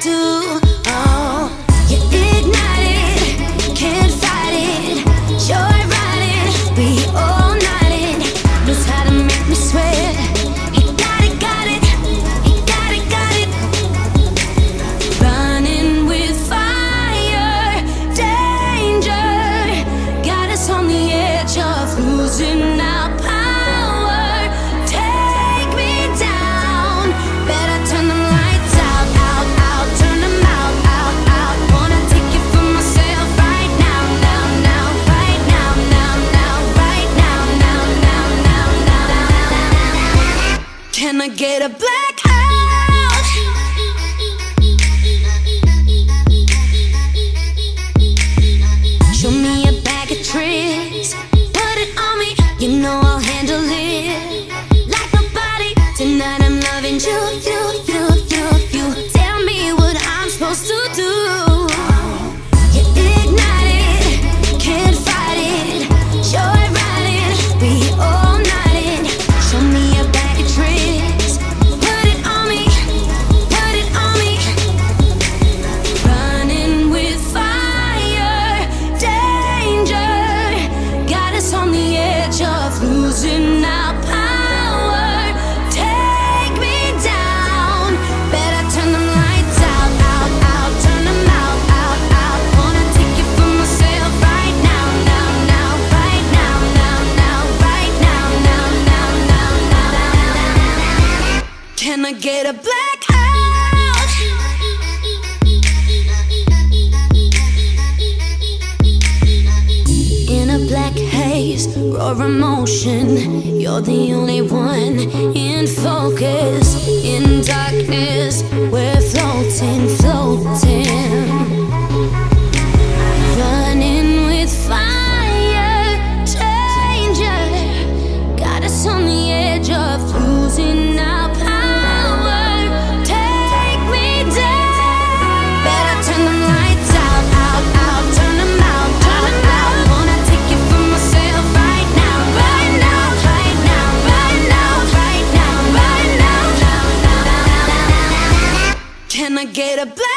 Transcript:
do. Can I get a black? Can I get a blackout? In a black haze, raw emotion. You're the only one in focus. In darkness, we're floating, floating. Can I get a black?